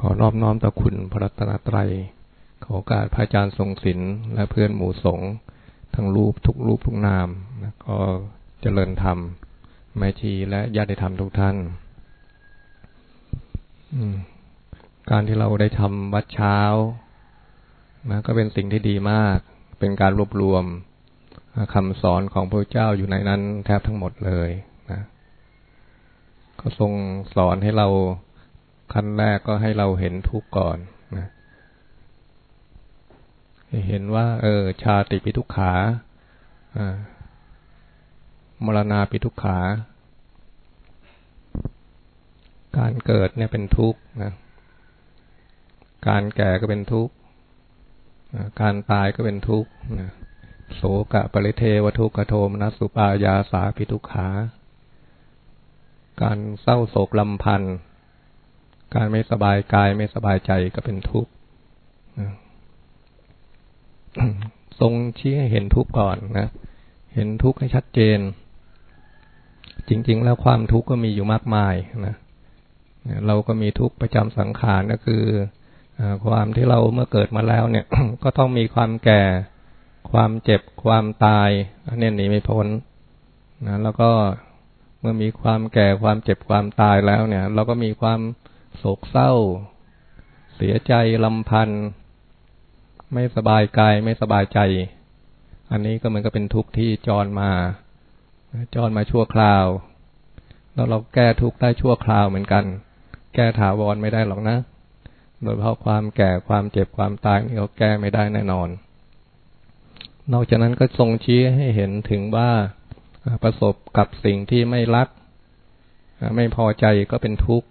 ขอนอบน้อมต่อคุณพระรัตนตรัย ขอโอการพระอาจารย์ทรงศิลป์และเพื่อนหมู่สงฆ์ทั้งรูปทุกรูปทุกนามนะก็เจริญธรรมแม่ชีและญาติธรรมทุกท่าน การที่เราได้ทำวัดเช้านะก็เป็นสิ่งที่ดีมาก เป็นการรวบรวมคำสอนของพระเจ้าอยู่ในนั้นแทบทั้งหมดเลยนะ ก็ทรงสอนให้เรา ขั้นแรกก็ให้เราเห็นทุกข์ก่อนนะเห็นว่า เออ ชาติปิทุกขาอมรณาปิทุกขา การเกิดเนี่ยเป็นทุกข์นะ การแก่ก็เป็นทุกข์การตายก็เป็นทุกข์นะโสกะปริเทวทุกขโทมนัสสุปายาสาปิทุกขา การเศร้าโศกลำพันธ์ การไม่สบายกายไม่สบายใจก็เป็นทุกข์ทรงชี้ให้เห็นทุกข์ก่อนนะ เห็นทุกข์ให้ชัดเจน จริง ๆ แล้วความทุกข์ก็มีอยู่มากมายนะ เราก็มีทุกข์ประจำสังขารก็คือความที่เราเมื่อเกิดมาแล้วเนี่ย ก็ต้องมีความแก่ ความเจ็บ ความตายอันนี้หนีไม่พ้นนะ แล้วก็เมื่อมีความแก่ ความเจ็บ ความตายแล้วเนี่ย เราก็มีความ โศกเศร้า เสียใจลำพันธ์ไม่สบายกายไม่สบายใจ อันนี้ก็เหมือนกับเป็นทุกข์ที่จรมา จรมาชั่วคราว แล้วเราแก้ทุกข์ได้ชั่วคราวเหมือนกัน แก้ถาวรไม่ได้หรอกนะ โดยเพราะความแก่ความเจ็บความตายนี่เราแก้ไม่ได้แน่นอน นอกจากนั้นก็ทรงชี้ให้เห็นถึงว่าประสบกับสิ่งที่ไม่รัก ไม่พอใจก็เป็นทุกข์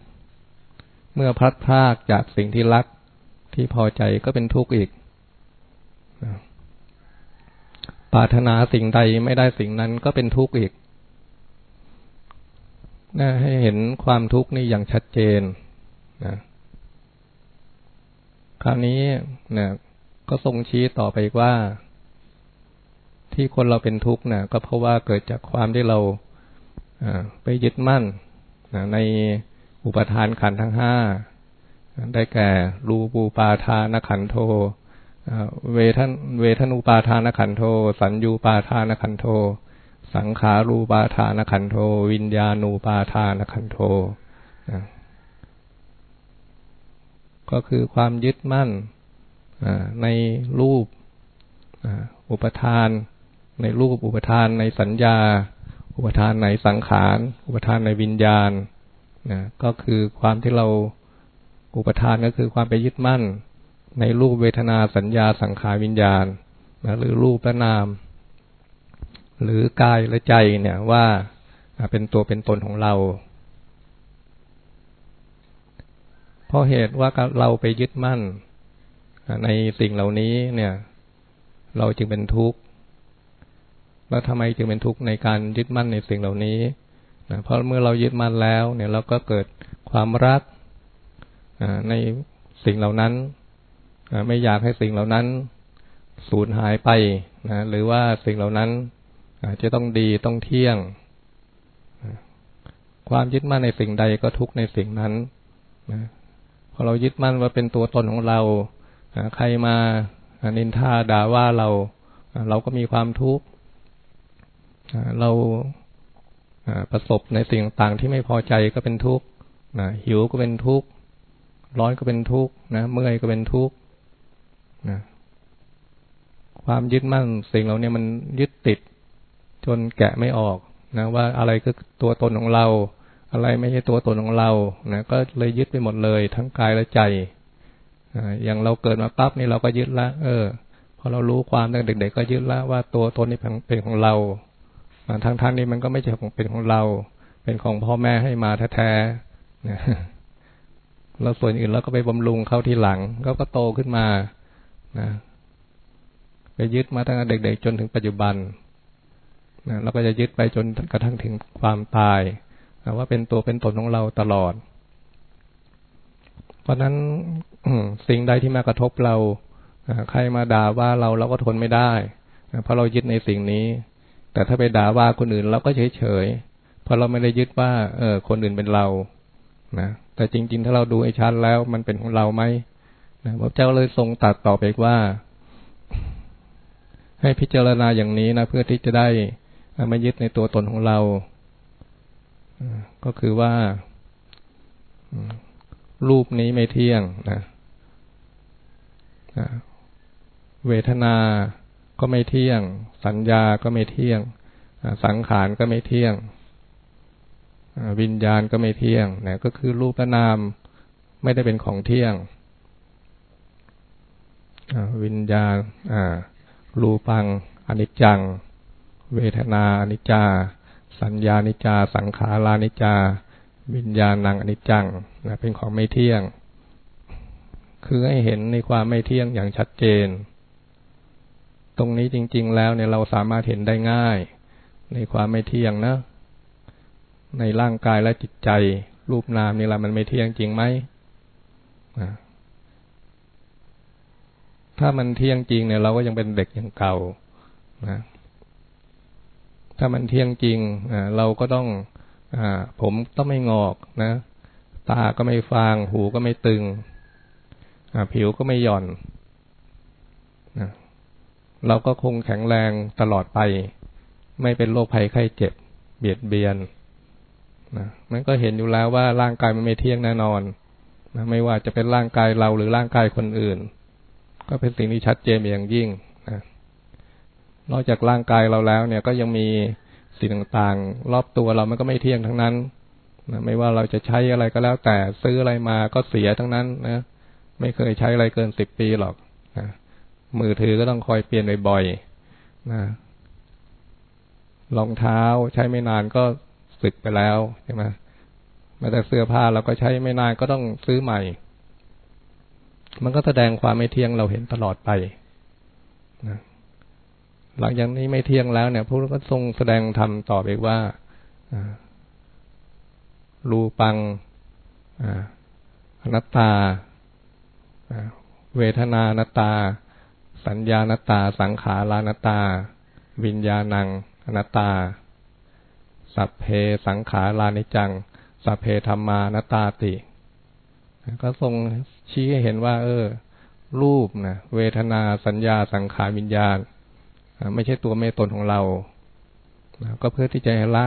เมื่อพัดพลากจากสิ่งที่รักที่พอใจก็เป็นทุกข์อีกปรารถนาสิ่งใดไม่ได้สิ่งนั้นก็เป็นทุกข์อีกนะให้เห็นความทุกข์นี่อย่างชัดเจนนะคราวนี้นะก็ทรงชี้ต่อไปว่า ที่คนเราเป็นทุกข์นะก็เพราะว่าเกิดจากความที่เราไปยึดมั่นนะใน อุปทานขันทั้งห้าได้แก่รูปูปาทานขันโทเวทนเวทนูปาทานขันโท สัญญูปาทานขันโท สังขารูปาทานขันโท วิญญาณูปาทานขันโท ก็คือความยึดมั่นในรูปอุปทาน ในรูปอุปทานในสัญญา อุปทานในสังขาร อุปทานในวิญญาณ นะก็คือความที่เราอุปทานก็คือความไปยึดมั่น ในรูปเวทนาสัญญาสังขารวิญญาณนะหรือรูปและนาม หรือกายและใจเนี่ยว่าเป็นตัวเป็นตนของเรา เพราะเหตุว่าเราไปยึดมั่น ในสิ่งเหล่านี้เนี่ย เราจึงเป็นทุกข์แล้วทำไมจึงเป็นทุกข์ในการยึดมั่นในสิ่งเหล่านี้ นะเพราะเมื่อเรายึดมั่นแล้ว เนี่ยเราก็เกิดความรักในสิ่งเหล่านั้นไม่อยากให้สิ่งเหล่านั้นสูญหายไปนะหรือว่าสิ่งเหล่านั้นจะต้องดีต้องเที่ยง ความยึดมั่นในสิ่งใดก็ทุกในสิ่งนั้นนะพอเรายึดมั่นว่าเป็นตัวตนของเราใครมานินทาด่าว่าเรา เราก็มีความทุกข์เรา ประสบในสิ่งต่างที่ไม่พอใจก็เป็นทุกข์นะหิวก็เป็นทุกข์ร้อนก็เป็นทุกข์นะเมื่อยก็เป็นทุกข์นะความยึดมั่นสิ่งเหล่านี้มันยึดติด จนแกะไม่ออกนะว่าอะไรคือตัวตนของเรา อะไรไม่ใช่ตัวตนของเรานะก็เลยยึดไปหมดเลยทั้งกายและใจอย่างเราเกิดมาปั๊บนี่เราก็ยึดละ เออ พอเรารู้ความตั้งเด็ก ๆ ก็ยึดละว่าตัวตนนี้เป็นของเรา ทางทานนี้มันก็ไม่ใช่ของเป็นของเรา เป็นของพ่อแม่ให้มาแท้ๆเราส่วนอื่นเราก็ไปบำรุงเข้าที่หลังก็ก็โตขึ้นมานะไปยึดมาตั้งแต่เด็กๆจนถึงปัจจุบันนะเราก็จะยึดไปจนกระทั่งถึงความตายนะว่าเป็นตัวเป็นตนของเราตลอด เพราะนั้นสิ่งใดที่มากระทบเราใครมาด่าว่าเราเราก็ทนไม่ได้เพราะเรายึดในสิ่งนี้ แต่ถ้าไปด่าว่าคนอื่นเราก็เฉยเฉยเพราะเราไม่ได้ยึดว่า เออ คนอื่นเป็นเรานะแต่จริง ๆ ถ้าเราดูไอ้ชัดแล้วมันเป็นของเราไหมนะพระเจ้าเลยทรงตัดต่อไปว่า ให้พิจารณาอย่างนี้นะเพื่อที่จะได้ไม่ยึดในตัวตนของเราก็คือว่ารูปนี้ไม่เที่ยงนะเวทนา ก็ไม่เที่ยง สัญญาก็ไม่เที่ยง สังขารก็ไม่เที่ยง วิญญาณก็ไม่เที่ยงนะก็คือรูปนามไม่ได้เป็นของเที่ยง วิญญาณรูปังอนิจจัง เวทนาอนิจจา สัญญานิจจา สังขารานิจจา วิญญาณังอนิจจังนะเป็นของไม่เที่ยง คือให้เห็นในความไม่เที่ยงอย่างชัดเจน ตรงนี้จริง ๆ แล้วเนี่ยเราสามารถเห็นได้ง่าย ในความไม่เที่ยงนะ ในร่างกายและจิตใจ รูปนามนี่แหละมันไม่เที่ยงจริงไหมถ้ามันเที่ยงจริงเนี่ยเราก็ยังเป็นเด็กอย่างเก่านะถ้ามันเที่ยงจริงเราก็ต้องอผมต้องไม่งอกนะ ตาก็ไม่ฟาง หูก็ไม่ตึง ผิวก็ไม่หย่อนนะ เราก็คงแข็งแรงตลอดไป ไม่เป็นโรคภัยไข้เจ็บ เบียดเบียนนะมันก็เห็นอยู่แล้วว่าร่างกายมันไม่เที่ยงแน่นอนนะไม่ว่าจะเป็นร่างกายเราหรือร่างกายคนอื่น ก็เป็นสิ่งที่ชัดเจนอย่างยิ่งนะนอกจากร่างกายเราแล้วเนี่ยก็ยังมีสิ่งต่างๆ รอบตัวเรามันก็ไม่เที่ยงทั้งนั้นนะไม่ว่าเราจะใช้อะไรก็แล้วแต่ซื้ออะไรมาก็เสียทั้งนั้นนะไม่เคยใช้อะไรเกินสิบปีหรอก มือถือก็ต้องคอยเปลี่ยนบ่อยๆนะรองเท้าใช้ไม่นานก็สึกไปแล้วใช่ไหมแม้แต่เสื้อผ้าเราก็ใช้ไม่นานก็ต้องซื้อใหม่ มันก็แสดงความไม่เที่ยงเราเห็นตลอดไปนะหลังจากนี้ไม่เที่ยงแล้วเนี่ยพระก็ทรงแสดงธรรมต่อไปว่ารูปังอนัตตาเวทนานัตตา สัญญานัตา สังขารานตตา วิญญาณังอนัตตา สัพเพสังขารานิจัง สัพเพธรรมานตาติ ก็ทรงชี้ให้เห็นว่า เออ รูปนะเวทนาสัญญาสังขารวิญญาณ ไม่ใช่ตัวเมตตนของเรา ก็เพื่อที่จะละ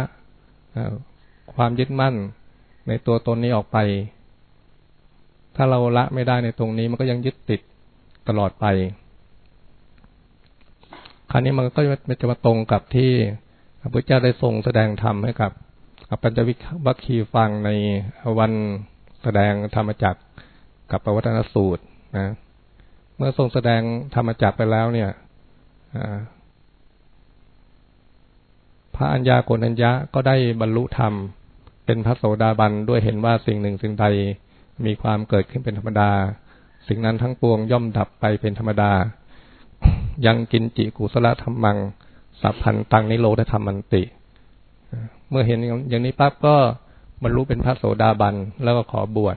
ความยึดมั่นในตัวตนนี้ออกไป ถ้าเราละไม่ได้ในตรงนี้มันก็ยังยึดติดตลอดไป คราวนี้มันก็จะมาตรงกับที่พระพุทธเจ้าได้ทรงแสดงธรรมให้กับปัญจวิวัคคีฟังในวันแสดงธรรมจักรกับปวัตนสูตรนะ เมื่อทรงแสดงธรรมจักรไปแล้วเนี่ยพระอัญญาโกณัญญะก็ได้บรรลุธรรม เป็นพระโสดาบันด้วยเห็นว่าสิ่งหนึ่งสิ่งใดมีความเกิดขึ้นเป็นธรรมดา สิ่งนั้นทั้งปวงย่อมดับไปเป็นธรรมดา ยังกินจิกุสละธรรมัง สัพพันตังนิโรธธรรมันติ เมื่อเห็นอย่างนี้ปั๊บก็บรรลุเป็นพระโสดาบัน แล้วก็ขอบวช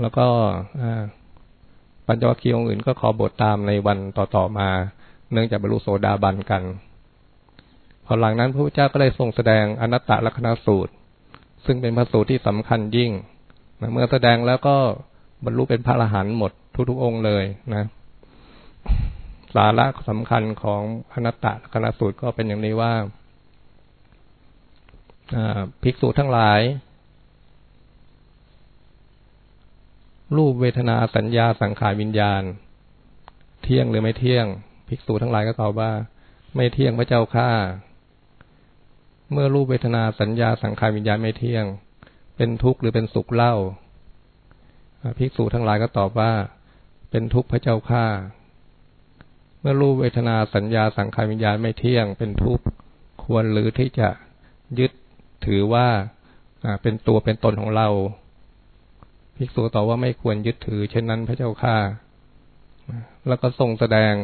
แล้วก็ปัญจวัคคีย์องค์อื่นก็ขอบวชตามในวันต่อๆมา เนื่องจากบรรลุโสดาบันกัน พอหลังนั้นพระพุทธเจ้าก็ได้ทรงแสดงอนัตตลักษณสูตร ซึ่งเป็นพระสูตรที่สำคัญยิ่งเมื่อแสดงแล้วก็บรรลุเป็นพระอรหันต์หมดทุกๆองค์เลยนะ สาระสำคัญของอนัตตคณะสูตรก็เป็นอย่างนี้ว่าภิกษุทั้งหลาย รูปเวทนาสัญญาสังขารวิญญาณ เที่ยงหรือไม่เที่ยง ภิกษุทั้งหลายก็ตอบว่า ไม่เที่ยงพระเจ้าข้าเมื่อรูปเวทนาสัญญาสังขารวิญญาณไม่เที่ยง เป็นทุกข์หรือเป็นสุขเล่าภิกษุทั้งหลายก็ตอบว่า เป็นทุกข์พระเจ้าข้า มื่อรูปเวทนาสัญญาสังขารวิญญาณไม่เที่ยงเป็นทุกข์ควรหรือที่จะยึดถือว่าเป็นตัวเป็นตนของเราภิกษุตอบว่าไม่ควรยึดถือ เช่นนั้นพระเจ้าข้าแล้วก็ทรงแสดง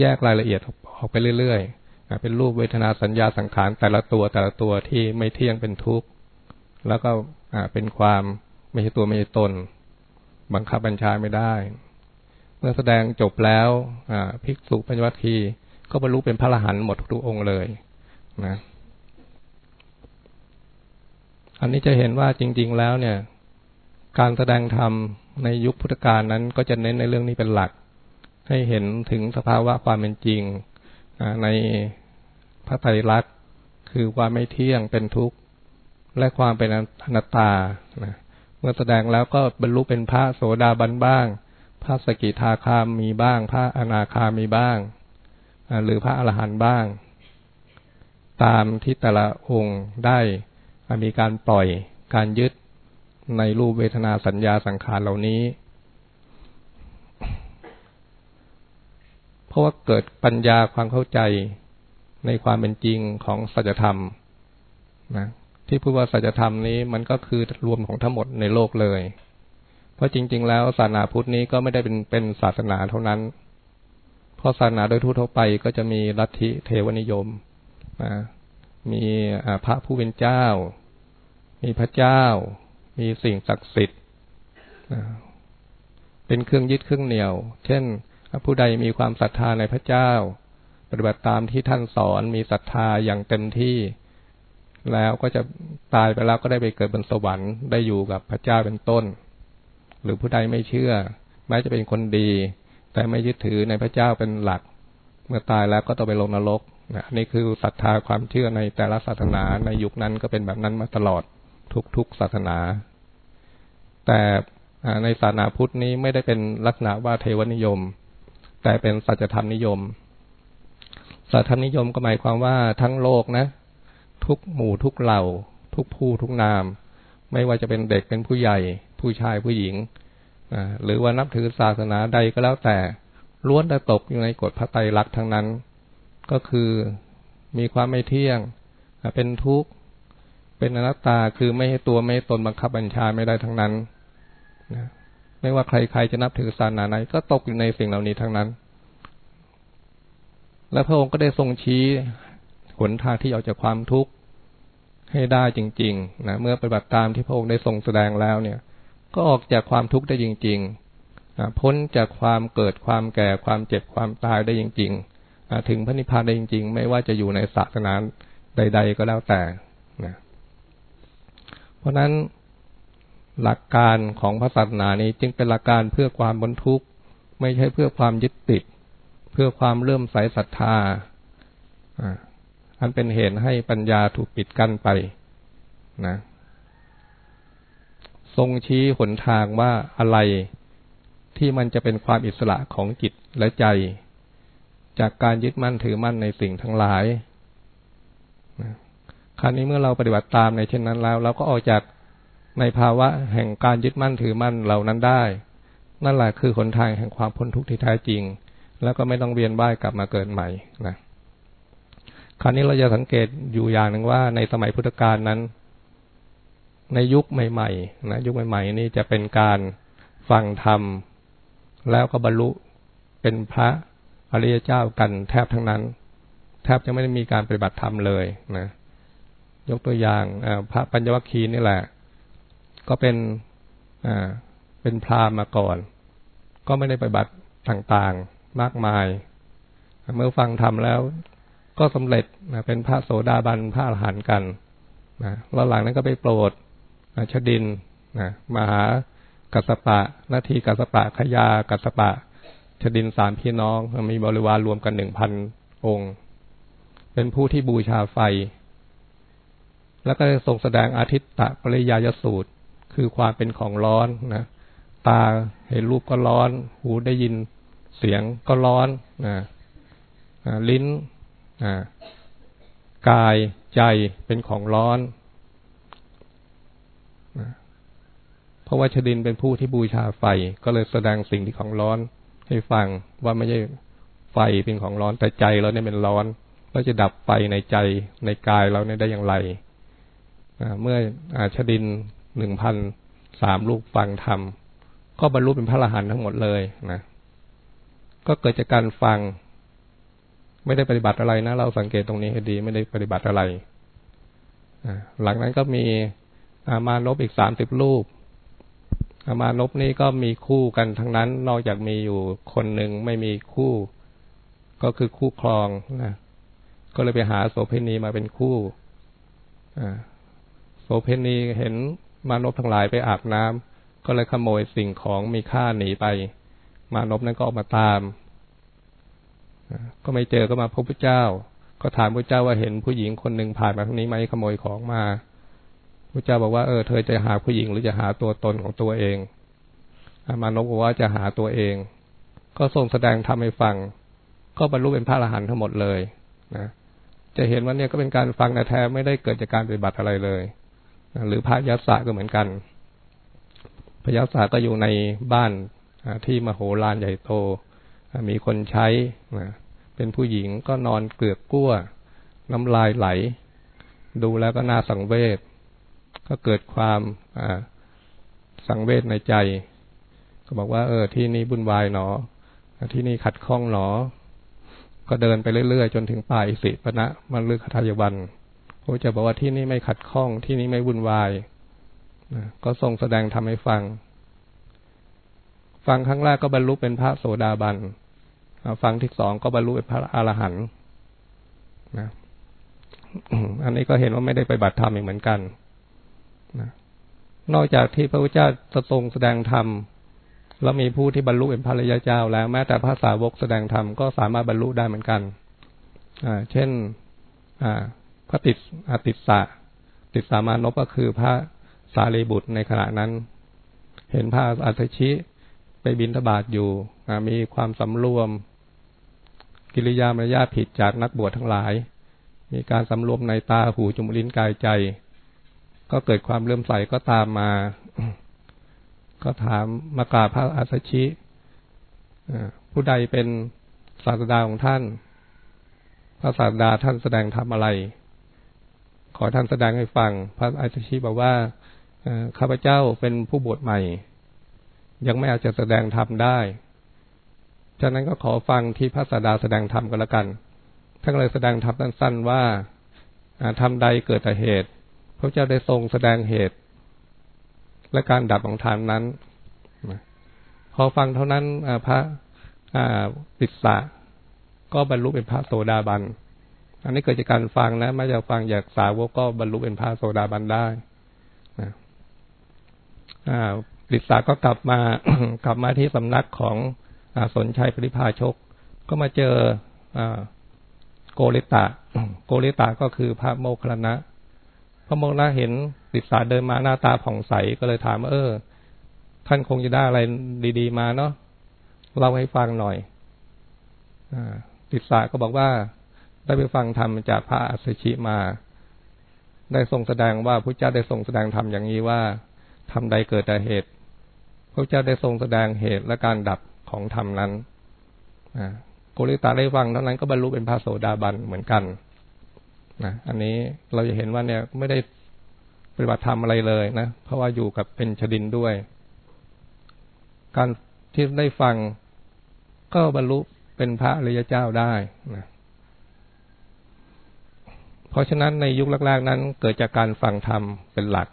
แยกรายละเอียดออกไปเรื่อยๆเป็นรูปเวทนาสัญญาสังขารแต่ละตัวแต่ละตัวที่ไม่เที่ยงเป็นทุกข์แล้วก็เป็นความไม่ใช่ตัวไม่ใช่ตน บังคับบัญชาไม่ได้ เมื่อแสดงจบแล้วภิกษุปัญญวัคคีก็บรรลุเป็นพระอรหันต์หมดทุกองค์เลยนะอันนี้จะเห็นว่าจริง ๆ แล้วเนี่ย การแสดงธรรมในยุคพุทธกาลนั้น ก็จะเน้นในเรื่องนี้เป็นหลัก ให้เห็นถึงสภาวะความเป็นจริงในพระไตรลักษณ์คือความไม่เที่ยงเป็นทุกข์และความเป็นอนัตตานะเมื่อแสดงแล้วก็บรรลุเป็นพระโสดาบันบ้าง พระสกิทาคามมีบ้าง พระอนาคามีบ้าง หรือพระอรหันต์บ้าง ตามที่แต่ละองค์ได้มีการปล่อยการยึดในรูปเวทนาสัญญาสังขารเหล่านี้ เพราะว่าเกิดปัญญาความเข้าใจในความเป็นจริงของสัจธรรมนะที่พูดว่าสัจธรรมนี้มันก็คือรวมของทั้งหมดในโลกเลย เพราะจริง ๆ แล้วศาสนาพุทธนี้ก็ไม่ได้เป็นเป็นศาสนาเท่านั้น เพราะศาสนาโดยทั่วไปก็จะมีลัทธิเทวนิยมมีพระผู้เป็นเจ้า มีพระเจ้า มีสิ่งศักดิ์สิทธิ์เป็นเครื่องยึดเครื่องเหนี่ยว เช่น ผู้ใดมีความศรัทธาในพระเจ้า ปฏิบัติตามที่ท่านสอนมีศรัทธาอย่างเต็มที่แล้วก็จะตายไปแล้วก็ได้ไปเกิดบนสวรรค์ได้อยู่กับพระเจ้าเป็นต้น หรือผู้ใดไม่เชื่อ แม้จะเป็นคนดี แต่ไม่ยึดถือในพระเจ้าเป็นหลัก เมื่อตายแล้วก็ต้องไปลงนรกนะนี่คือศรัทธาความเชื่อในแต่ละศาสนาในยุคนั้นก็เป็นแบบนั้นมาตลอดทุกๆศาสนา แต่ในศาสนาพุทธนี้ไม่ได้เป็นลักษณะว่าเทวนิยม แต่เป็นสัจธรรมนิยมสัจธรรมนิยมก็หมายความว่าทั้งโลกนะ ทุกหมู่ทุกเหล่า ทุกผู้ทุกนาม ไม่ว่าจะเป็นเด็กเป็นผู้ใหญ่ ผู้ชายผู้หญิงหรือว่านับถือศาสนาใดก็แล้วแต่ล้วนแต่ตกอยู่ในกฎพระไตรลักษณ์ทั้งนั้น ก็คือมีความไม่เที่ยง เป็นทุกข์ เป็นอนัตตาคือไม่ให้ตัวไม่ให้ตนบังคับบัญชาไม่ได้ทั้งนั้นนะไม่ว่าใครๆจะนับถือศาสนาไหนก็ตกอยู่ในสิ่งเหล่านี้ทั้งนั้น และพระองค์ก็ได้ทรงชี้หนทางที่ออกจากความทุกข์ให้ได้จริง ๆ นะเมื่อปฏิบัติตามที่พระองค์ได้ทรงแสดงแล้วเนี่ย ก็ออกจากความทุกข์ได้จริงๆพ้นจากความเกิดความแก่ความเจ็บความตายได้จริงๆถึงพระนิพพานได้จริง ๆ ไม่ว่าจะอยู่ในศาสนาใด ๆ ก็แล้วแต่นะเพราะนั้นหลักการของพระศาสนานี้จึงเป็นหลักการเพื่อความบรรทุกไม่ใช่เพื่อความยึดติด เพื่อความเลื่อมใสศรัทธาอันเป็นเหตุให้ปัญญาถูกปิดกั้นไปนะ ทรงชี้หนทางว่าอะไรที่มันจะเป็นความอิสระของจิตและใจ จากการยึดมั่นถือมั่นในสิ่งทั้งหลายคราวนี้เมื่อเราปฏิบัติตามในเช่นนั้นแล้ว เราก็ออกจากในภาวะแห่งการยึดมั่นถือมั่นเหล่านั้นได้ นั่นแหละคือหนทางแห่งความพ้นทุกข์ที่แท้จริง แล้วก็ไม่ต้องเวียนว่ายกลับมาเกิดใหม่นะคราวนี้เราจะสังเกตอยู่อย่างหนึ่งว่าในสมัยพุทธกาลนั้น ในยุคใหม่ๆนะยุคใหม่ ๆ นี่จะเป็นการฟังธรรม แล้วก็บรรลุเป็นพระอริยเจ้ากันแทบทั้งนั้น แทบจะไม่ได้มีการปฏิบัติธรรมเลยนะยกตัวอย่างพระปัญญวัคคีนี่แหละ ก็เป็นเป็นพราหมณ์มาก่อน ก็ไม่ได้ปฏิบัติต่างๆมากมาย เมื่อฟังธรรมแล้วก็สำเร็จนะเป็นพระโสดาบันพระอรหันต์กันนะแล้วหลังนั้นก็ไปโปรด ชดินนะมหากัสปะนาทีกัสปะขยากัสปะ ชดินสามพี่น้อง มีบริวารรวมกันหนึ่งพันองค์ เป็นผู้ที่บูชาไฟ แล้วก็ทรงแสดงอาทิตตะปริยายสูตร คือความเป็นของร้อนนะตาเห็นรูปก็ร้อน หูได้ยินเสียงก็ร้อนนะลิ้นกายใจเป็นของร้อน เพ ราะว่าชดินเป็นผู้ที่บูชาไฟ ก็เลยแสดงสิ่งที่ของร้อนให้ฟังว่าไม่ใช่ไฟเป็นของร้อนแต่ใจเราเนี่ยเป็นร้อนเราจะดับไฟในใจในกายเราเนี่ยได้อย่างไรเมื่ออาชดินหนึ่งพันสามลูกฟังธรรมก็บรรลุเป็นพระอรหันต์ทั้งหมดเลยนะก็เกิดจากการฟัง ไม่ได้ปฏิบัติอะไรนะ เราสังเกตตรงนี้ให้ดี ไม่ได้ปฏิบัติอะไรหลังนั้นก็มีอามานพอีกสามสิบรูป อมานพนี่ก็มีคู่กันทั้งนั้น นอกจากมีอยู่คนหนึ่งไม่มีคู่ ก็คือคู่ครองนะก็เลยไปหาโสเภณีมาเป็นคู่โสเพณีเห็นมานพทั้งหลายไปอาบน้ำก็เลยขโมยสิ่งของมีค่าหนีไป มานพนั้นก็ออกมาตามก็ไม่เจอก็มาพบพระเจ้า ก็ถามพระเจ้าว่าเห็นผู้หญิงคนหนึ่งผ่านมาทางนี้ไหมขโมยของมา พระเจ้าบอกว่าเออเธอจะหาผู้หญิงหรือจะหาตัวตนของตัวเองมานพบอกว่าจะหาตัวเอง ก็ทรงแสดงทำให้ฟัง ก็บรรลุเป็นพระอรหันต์ทั้งหมดเลยนะจะเห็นว่าเนี่ยก็เป็นการฟังแท้ไม่ได้เกิดจากการปฏิบัติอะไรเลยหรือพระยัสสะก็เหมือนกัน พระยัสสะก็อยู่ในบ้านที่มโหฬารใหญ่โต มีคนใช้เป็นผู้หญิงก็นอนเกลือกกลั้ว น้ำลายไหล ดูแล้วก็น่าสังเวช ก็เกิดความสังเวชในใจ ก็บอกว่า เออ ที่นี่บุญวายหนอ ที่นี่ขัดข้องหนอ ก็เดินไปเรื่อยๆ จนถึงป่าอิสิปณะมันลึกคทายวันพระจ้าบอกว่าที่นี่ไม่ขัดข้อง ที่นี่ไม่วุ่นวายนะก็ทรงแสดงทำให้ฟัง ฟังครั้งแรกก็บรรลุเป็นพระโสดาบันฟังที่สองก็บรรลุเป็นพระอรหันต์นะอันนี้ก็เห็นว่าไม่ได้ไปบัติธรรมอีกเหมือนกัน นอกจากที่พระพุทธเจ้าทรงแสดงธรรมแล้วมีผู้ที่บรรลุเป็นพระรยาเจ้า แล้วแม้แต่พระสาวกแสดงธรรมก็สามารถบรรลุได้เหมือนกันอ่าเช่น อ่า พระติดติสะติสามานพก็คือพระสารีบุตรในขณะนั้น เห็นพระอัศชิไปบินทบาทอยู่มีความสำรวม กิริยามารยาผิดจากนักบวชทั้งหลาย มีการสำรวมในตาหูจมูกลิ้นกายใจ ก็เกิดความเลื่อมใสก็ตามมา ก็ถามมากราพระอัศชิผู้ใดเป็นศาสดาของท่าน พระศาสดาท่านแสดงธรรมอะไร ขอท่านแสดงให้ฟัง พระอาจารย์ชีบอกว่าข้าพเจ้าเป็นผู้บวชใหม่ ยังไม่อาจจะแสดงธรรมได้ ฉะนั้นก็ขอฟังที่พระสาดาแสดงธรรมก็แล้วกัน ท่านเลยแสดงธรรมสั้นๆว่าทำใดเกิดแต่เหตุ พระเจ้าได้ทรงแสดงเหตุ และการดับของธรรมนั้น พอฟังเท่านั้นพระปิสสะก็บรรลุเป็นพระโสดาบัน อันนี้เกิดจากการฟังนะไม่จะฟังอยากสาวกก็บรรลุเป็นพระโสดาบันได้นะอ่าฤษาก็กลับมากลับมาที่สำนักของอสนชัยปริพาชก ก็มาเจออโกริตะ โกริตะก็คือพระโมคคัลนะ ระโมคคัลนะเห็นฤษาเดินมาหน้าตาผ่องใสก็เลยถามเออ ท่านคงจะได้อะไรดี ๆ มาเนาะเล่าให้ฟังหน่อยฤษาก็บอกว่า ได้ไปฟังธรรมจากพระอัสชิมา ได้ทรงแสดงว่าพระเจ้าได้ทรงแสดงธรรมอย่างนี้ว่าทำใดเกิดแต่เหตุพระเจ้าได้ทรงแสดงเหตุและการดับของธรรมนั้นโกริตาได้ฟังเท่านั้นก็บรรลุเป็นพระโสดาบันเหมือนกัน นะอันนี้เราจะเห็นว่าเนี่ยไม่ได้ปฏิบัติธรรมอะไรเลยนะเพราะว่าอยู่กับเป็นชดินด้วย การที่ได้ฟังก็บรรลุเป็นพระอริยเจ้าได้นะเพราะฉะนั้นในยุคแรกๆนั้น เกิดจากการฟังธรรมเป็นหลัก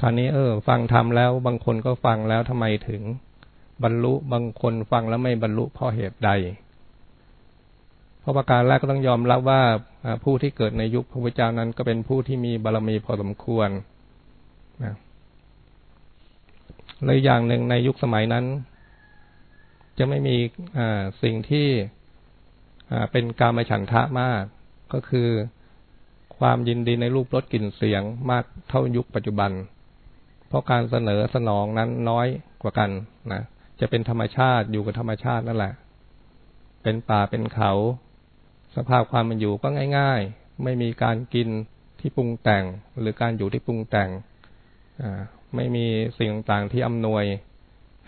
คราวนี้เออ ฟังธรรมแล้ว บางคนก็ฟังแล้วทำไมถึงบรรลุบางคนฟังแล้วไม่บรรลุเพราะเหตุใด เพราะประการแรกก็ต้องยอมรับว่าผู้ที่เกิดในยุคพระพุทธเจ้านั้น ก็เป็นผู้ที่มีบารรมีพอสมควรนะเลยอย่างหนึ่งในยุคสมัยนั้น จะไม่มีสิ่งที่เป็นการมาฉันทะมาก ก็คือความยินดีในรูปรสกลิ่นเสียงมากเท่ายุคปัจจุบัน เพราะการเสนอสนองนั้นน้อยกว่ากันนะจะเป็นธรรมชาติอยู่กับธรรมชาตินั่นแหละ เป็นป่าเป็นเขา สภาพความมันอยู่ก็ง่าย ๆ ไม่มีการกินที่ปรุงแต่ง หรือการอยู่ที่ปรุงแต่งไม่มีสิ่งต่างๆที่อำนวย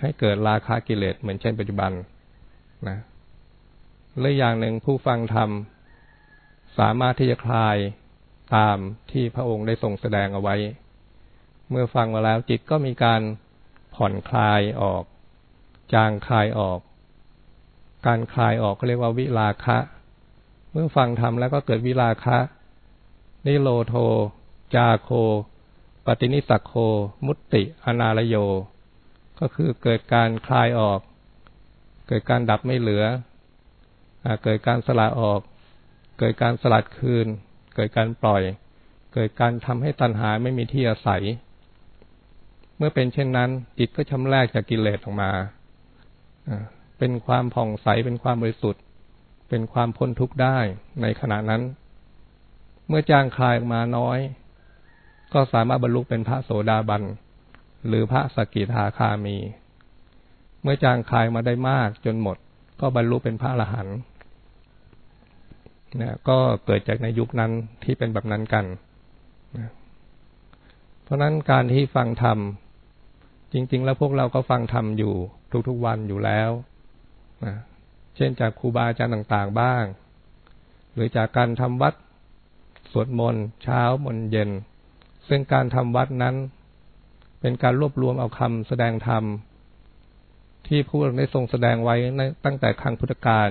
ให้เกิดราคากิเลสเหมือนเช่นปัจจุบันนะและอย่างหนึ่งผู้ฟังธรรม สามารถที่จะคลายตามที่พระองค์ได้ทรงแสดงเอาไว้ เมื่อฟังมาแล้วจิตก็มีการผ่อนคลายออก จางคลายออก การคลายออกก็เรียกว่าวิลาคะ มื่อฟังทำแล้วก็เกิดวิลาคะนิโรโท จาโค ปฏินิสักโค มุตติ อนาลโย ก็คือเกิดการคลายออก เกิดการดับไม่เหลือเกิดการสละออก เกิดการสลัดคืน เกิดการปล่อย เกิดการทำให้ตัณหาไม่มีที่อาศัย เมื่อเป็นเช่นนั้น จิตก็ชำแรกจากกิเลสออกมาเป็นความผ่องใสเป็นความบริสุทธิ์ เป็นความพ้นทุกข์ได้ในขณะนั้น เมื่อจางคลายออกมาน้อย ก็สามารถบรรลุเป็นพระโสดาบัน หรือพระสกิทาคามี เมื่อจางคลายมาได้มากจนหมด ก็บรรลุเป็นพระอรหันต์นะก็เกิดจากในยุคนั้นที่เป็นแบบนั้นกันนะเพราะนั้นการที่ฟังธรรม จริง ๆ แล้วพวกเราก็ฟังธรรมอยู่ทุกๆวันอยู่แล้วนะ เช่นจากครูบาอาจารย์ต่างๆบ้าง หรือจากการทำวัดสวดมนต์เช้ามนเย็น ซึ่งการทำวัดนั้น เป็นการรวบรวมเอาคำแสดงธรรม ที่ผู้ได้ทรงแสดงไว้ตั้งแต่ครั้งพุทธกาล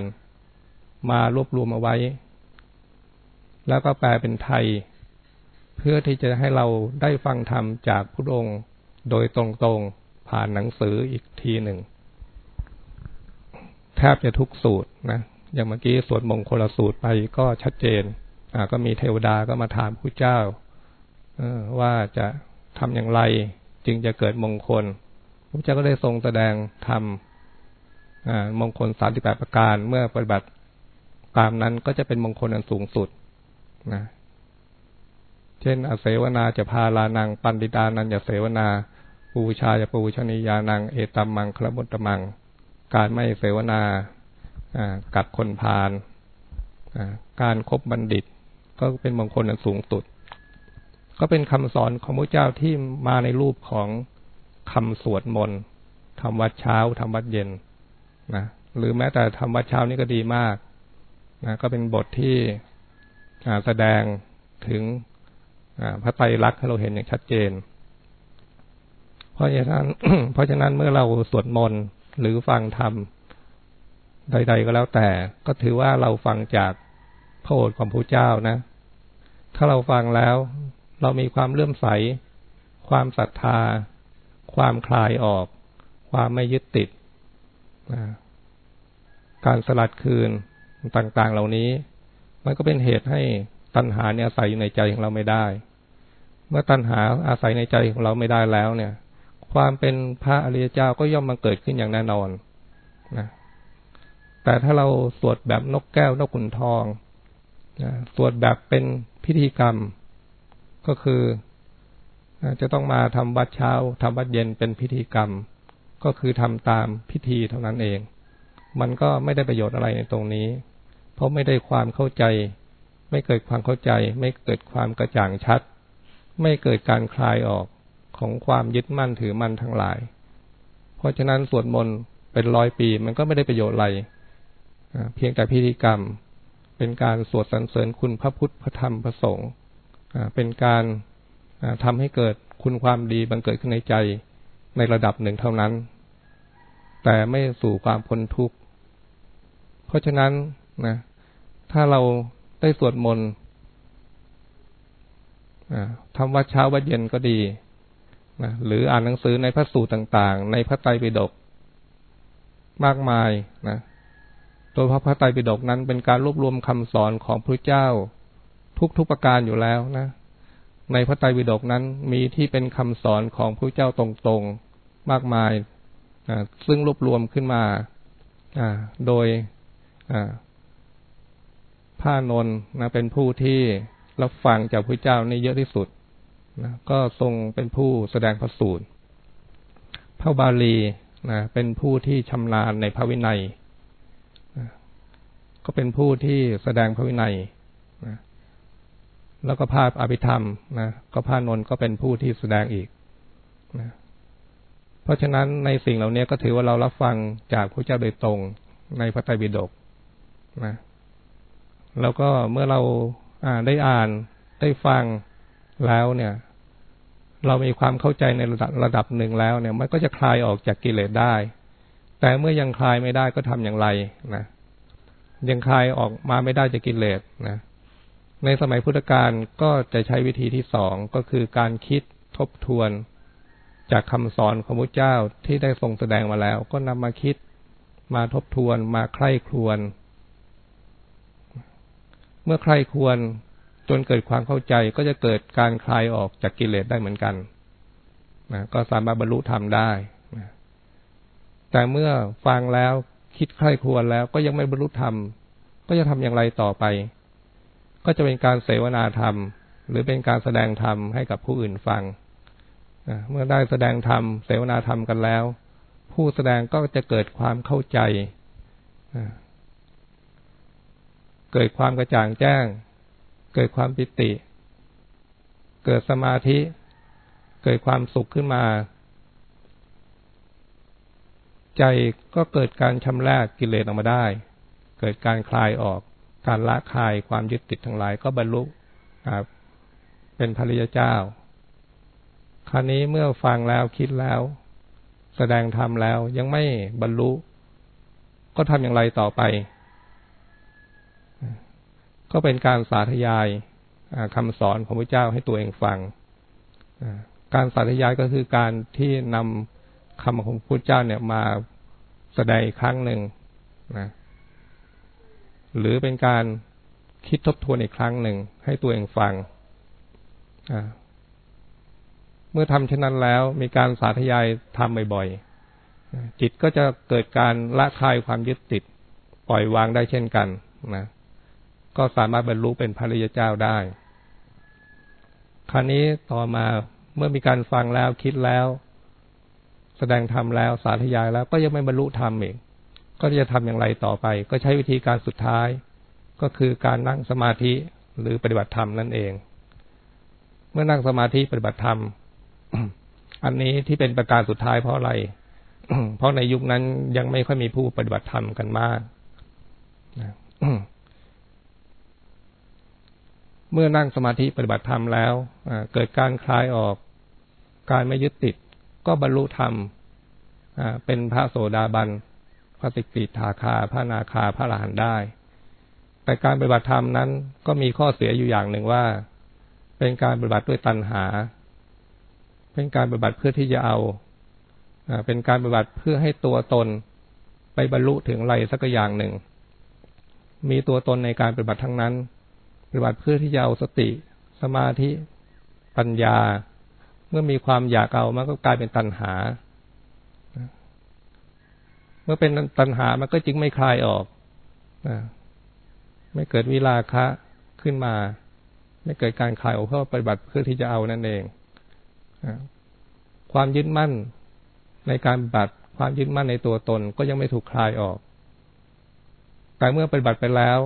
มารวบรวมเอาไว้ แล้วก็แปลเป็นไทย เพื่อที่จะให้เราได้ฟังธรรมจากพระองค์โดยตรงๆผ่านหนังสืออีกทีหนึ่ง แทบจะทุกสูตรนะอย่างเมื่อกี้สวดมงคลสูตรไปก็ชัดเจน อ่า ก็มีเทวดาก็มาถามพระเจ้าออว่าจะทำอย่างไรจึงจะเกิดมงคลพระเจ้าก็ได้ทรงแสดงธรรมมงคลสามสิบแปดประการเมื่อปฏิบัติตามนั้นก็จะเป็นมงคลอันสูงสุดนะเช่น อเสวนาจะพาลานัง ปันติดานันจะเสวนา ปูชาจะปูชนียานัง เอตัมมังคลมุตตมัง การไม่เสวนากับคนพาลการครบบัณฑิต ก็เป็นมงคลอันสูงสุด ก็เป็นคำสอนของพระเจ้าที่มาในรูปของคำสวดมนต์ทำวัดเช้าทำวัดเย็นนะหรือแม้แต่ทำวัดเช้านี่ก็ดีมากนะก็เป็นบทที่แสดงถึงพระไตรลักษณ์ให้เราเห็นอย่างชัดเจน เพราะฉะนั้น เพราะฉะนั้นเมื่อเราสวดมนต์ หรือฟังธรรมใด ๆ ก็แล้วแต่ ก็ถือว่าเราฟังจากพระโอษฐ์ของพระเจ้านะ ถ้าเราฟังแล้ว เรามีความเลื่อมใส ความศรัทธา ความคลายออก ความไม่ยึดติด การสลัดคืนต่าง ๆ เหล่านี้ มันก็เป็นเหตุให้ตัณหาเนี่ยอาศัยอยู่ในใจของเราไม่ได้ เมื่อตัณหาอาศัยในใจของเราไม่ได้แล้วเนี่ย ความเป็นพระอริยเจ้าก็ย่อมมาเกิดขึ้นอย่างแน่นอนนะแต่ถ้าเราสวดแบบนกแก้วนกขุนทองนะสวดแบบเป็นพิธีกรรม ก็คือจะต้องมาทำวัดเช้าทำวัดเย็นเป็นพิธีกรรม ก็คือทำตามพิธีเท่านั้นเอง มันก็ไม่ได้ประโยชน์อะไรในตรงนี้ เพราะไม่ได้ความเข้าใจ ไม่เกิดความเข้าใจ ไม่เกิดความกระจ่างชัด ไม่เกิดการคลายออก ของความยึดมั่นถือมั่นทั้งหลาย เพราะฉะนั้นสวดมนต์เป็นร้อยปีมันก็ไม่ได้ประโยชน์อะไรเพียงแต่พิธีกรรมเป็นการสวดสรรเสริญคุณพระพุทธพระธรรมพระสงฆ์เป็นการทำให้เกิดคุณความดีบังเกิดขึ้นในใจในระดับหนึ่งเท่านั้น แต่ไม่สู่ความพ้นทุกข์ เพราะฉะนั้นนะถ้าเราได้สวดมนต์ทำวัดเช้าวัดเย็นก็ดี นะหรืออ่านหนังสือในพระสูตรต่างๆ ในพระไตรปิฎกมากมายนะโดยพระพระไตรปิฎกนั้นเป็นการรวบรวมคำสอนของพระเจ้าทุกๆประการอยู่แล้วนะในพระไตรปิฎกนั้นมีที่เป็นคำสอนของพระเจ้าตรงๆมากมายนะซึ่งรวบรวมขึ้นมาโดยพระนนนะเป็นผู้ที่รับฟังจากพระเจ้านี่เยอะที่สุด นะก็ทรงเป็นผู้แสดงพระสูตร พระบาลีนะเป็นผู้ที่ชำนาญในพระวินัยนะก็เป็นผู้ที่แสดงพระวินัยนะแล้วก็ภาพอภิธรรมนะก็พระนนท์ก็เป็นผู้ที่แสดงอีกนะเพราะฉะนั้นในสิ่งเหล่านี้ก็ถือว่าเรารับฟังจากพระเจ้าโดยตรงในพระไตรปิฎกนะแล้วก็เมื่อเราอ่าได้อ่านได้ฟังแล้วเนี่ย เรามีความเข้าใจในระดับระดับหนึ่งแล้วเนี่ย มันก็จะคลายออกจากกิเลสได้ แต่เมื่อยังคลายไม่ได้ก็ทำอย่างไรนะยังคลายออกมาไม่ได้จากกิเลสนะในสมัยพุทธกาลก็จะใช้วิธีที่สองก็คือการคิดทบทวนจากคำสอนของพระเจ้าที่ได้ทรงแสดงมาแล้ว ก็นำมาคิดมาทบทวนมาใคร่ครวนเมื่อใคร่ควร จนเกิดความเข้าใจก็จะเกิดการคลายออกจากกิเลสได้เหมือนกันนะก็สามารถบรรลุธรรมได้นะแต่เมื่อฟังแล้วคิดใคร่ควรแล้วก็ยังไม่บรรลุธรรม ก็จะทำอย่างไรต่อไป ก็จะเป็นการเสวนาธรรม หรือเป็นการแสดงธรรมให้กับผู้อื่นฟังนะเมื่อได้แสดงธรรมเสวนาธรรมกันแล้ว ผู้แสดงก็จะเกิดความเข้าใจนะเกิดความกระจ่างแจ้ง เกิดความปิติ เกิดสมาธิ เกิดความสุขขึ้นมา ใจก็เกิดการชำระกิเลสออกมาได้ เกิดการคลายออก การละคลายความยึดติดทั้งหลายก็บรรลุเป็นพระริยเจ้า คราวนี้เมื่อฟังแล้วคิดแล้ว แสดงธรรมแล้วยังไม่บรรลุ ก็ทำอย่างไรต่อไป ก็เป็นการสาธยายคำสอนของพระเจ้าให้ตัวเองฟังการสาธยายก็คือการที่นำคำของพระเจ้าเนี่ยมาแสดงครั้งหนึ่งนะหรือเป็นการคิดทบทวนอีกครั้งหนึ่งให้ตัวเองฟังเมื่อทำเช่นนั้นแล้ว มีการสาธยายทำบ่อยๆจิตก็จะเกิดการละคลายความยึดติด ปล่อยวางได้เช่นกันนะ ก็สามารถบรรลุเป็นพระริยเจ้าได้ คราวนี้ต่อมาเมื่อมีการฟังแล้วคิดแล้ว แสดงธรรมแล้วสาธยายแล้ว ก็ยังไม่บรรลุธรรมอีกก็จะทำอย่างไรต่อไป ก็ใช้วิธีการสุดท้าย ก็คือการนั่งสมาธิหรือปฏิบัติธรรมนั่นเอง เมื่อนั่งสมาธิปฏิบัติธรรม อันนี้ที่เป็นประการสุดท้ายเพราะอะไร เพราะในยุคนั้นยังไม่ค่อยมีผู้ปฏิบัติธรรมกันมาก เมื่อนั่งสมาธิปฏิบัติธรรมแล้วเกิดการคลายออกการไม่ยึดติด ก็บรรลุธรรมเป็นพระโสดาบันพระสิกิทาคา พระนาคาพระอรหันต์ได้ แต่การปฏิบัติธรรมนั้นก็มีข้อเสียอยู่อย่างหนึ่งว่า เป็นการปฏิบัติด้วยตัณหา เป็นการปฏิบัติเพื่อที่จะเอาเป็นการปฏิบัติเพื่อให้ตัวตนไปบรรลุถึงอะไรสักอย่างหนึ่ง มีตัวตนในการปฏิบัติทั้งนั้น ฏิบัติเพื่อที่จะเอาสติ สมาธิปัญญา เมื่อมีความอยากเอามันก็กลายเป็นตัณหา เมื่อเป็นตัณหามันก็จึงไม่คลายออกไม่เกิดวิลาคะขึ้นมา ไม่เกิดการคลายออกเพราะปฏิบัติเพื่อที่จะเอานั่นเองความยึดมั่นในการปฏิบัติความยึดมั่นในตัวตนก็ยังไม่ถูกคลายออก แต่เมื่อปฏิบัติไปแล้ว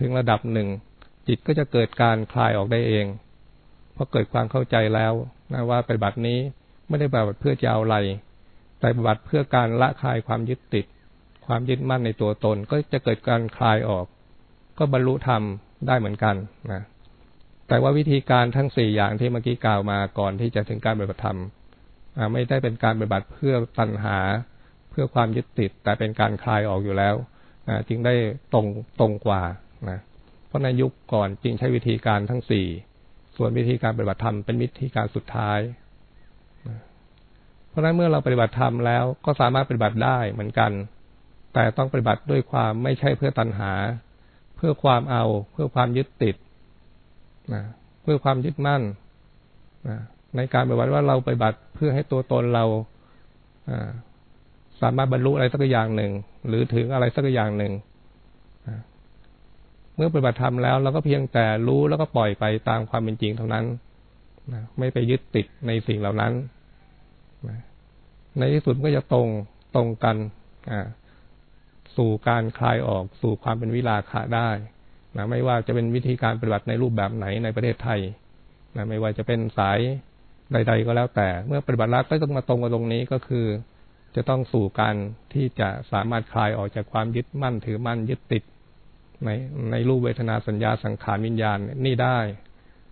ถึงระดับหนึ่ง จิตก็จะเกิดการคลายออกได้เองเพราะเกิดความเข้าใจแล้วนะว่าปฏิบัตินี้ไม่ได้ปฏิบัติเพื่อจะเอาอะไรแต่ปฏิบัติเพื่อการละคลายความยึดติด ความยึดมั่นในตัวตน ก็จะเกิดการคลายออก ก็บรรลุธรรมได้เหมือนกันนะแต่ว่าวิธีการทั้งสี่อย่างที่เมื่อกี้กล่าวมาก่อนที่จะถึงการปฏิบัติธรรมไม่ได้เป็นการปฏิบัติเพื่อปัญหาเพื่อความยึดติด แต่เป็นการคลายออกอยู่แล้วจึงได้ตรงตรงกว่านะ เพราะในยุคก่อนจริงใช้วิธีการทั้งสี่ ส่วนวิธีการปฏิบัติธรรมเป็นวิธีการสุดท้าย เพราะฉะนั้นเมื่อเราปฏิบัติธรรมแล้วก็สามารถปฏิบัติได้เหมือนกัน แต่ต้องปฏิบัติด้วยความไม่ใช่เพื่อตัณหา เพื่อความเอา เพื่อความยึดติดนะเพื่อความยึดมั่นนะในการปฏิบัติว่าเราปฏิบัติเพื่อให้ตัวตนเราสามารถบรรลุอะไรสักอย่างหนึ่ง หรือถึงอะไรสักอย่างหนึ่ง มื่อปฏิบัติธรรมแล้วเราก็เพียงแต่รู้แล้วก็ปล่อยไปตามความเป็นจริงเท่านั้นนะไม่ไปยึดติดในสิ่งเหล่านั้นนะในที่สุดก็จะตรงตรงกันสู่การคลายออกสู่ความเป็นวิลาคะได้นะไม่ว่าจะเป็นวิธีการปฏิบัติในรูปแบบไหนในประเทศไทยนะไม่ว่าจะเป็นสายใด ๆ ก็แล้วแต่ เมื่อปฏิบัติแล้วก็ต้องมาตรงกับตรงนี้ก็คือ จะต้องสู่การที่จะสามารถคลายออกจากความยึดมั่นถือมั่นยึดติด ในในรูปเวทนาสัญญาสังขารวิญญาณนี่ได้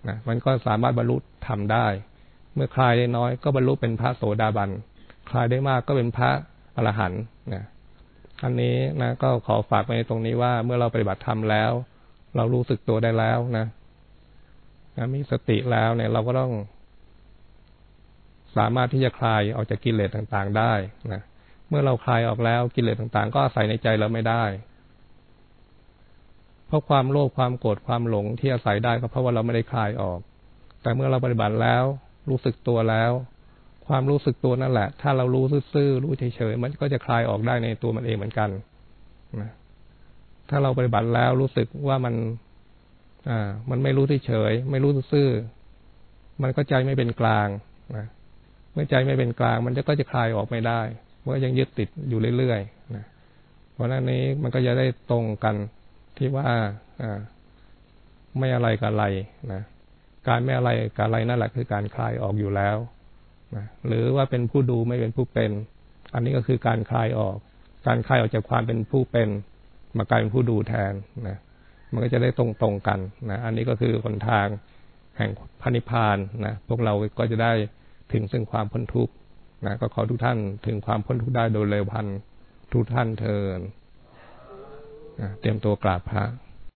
นะมันก็สามารถบรรลุทำได้ เมื่อคลายได้น้อยก็บรรลุเป็นพระโสดาบันคลายได้มากก็เป็นพระอรหันต์นะอันนี้นะก็ขอฝากไว้ตรงนี้ว่าเมื่อเราปฏิบัติธรรมแล้ว เรารู้สึกตัวได้แล้วนะนะมีสติแล้วเนี่ย เราก็ต้อง สามารถที่จะคลายออกจากกิเลสต่างๆได้นะเมื่อเราคลายออกแล้วกิเลสต่างๆ ก็อาศัยในใจเราไม่ได้ เพราะความโลภความโกรธความหลงที่อาศัยได้ก็เพราะว่าเราไม่ได้คลายออก แต่เมื่อเราปฏิบัติแล้ว รู้สึกตัวแล้ว ความรู้สึกตัวนั่นแหละ ถ้าเรารู้ซื่อๆรู้เฉยๆมันก็จะคลายออกได้ในตัวมันเองเหมือนกันนะถ้าเราปฏิบัติแล้วรู้สึกว่ามัน อ่า มันไม่รู้เฉยๆไม่รู้ซื่อมันก็ใจไม่เป็นกลางนะเมื่อใจไม่เป็นกลาง มันก็จะคลายออกไม่ได้มันก็ยังยึดติดอยู่เรื่อยๆนะเพราะนั้นนี้มันก็จะได้ตรงกัน ที่ว่าอไม่อะไรกับอะไรนะการไม่อะไรกับอะไรนั่นแหละคือการคลายออกอยู่แล้วนะหรือว่าเป็นผู้ดูไม่เป็นผู้เป็น อันนี้ก็คือการคลายออก การคลายออกจากความเป็นผู้เป็นมากลายเป็นผู้ดูแทนนะมันก็จะได้ตรงตรงกันนะอันนี้ก็คือหนทางแห่งพระนิพพานนะพวกเราก็จะได้ถึงซึ่งความพ้นทุกข์นะก็ขอทุกท่านถึงความพ้นทุกข์ได้โดยเร็วพันทุกท่านเทิน เตรียมตัวกราบพระ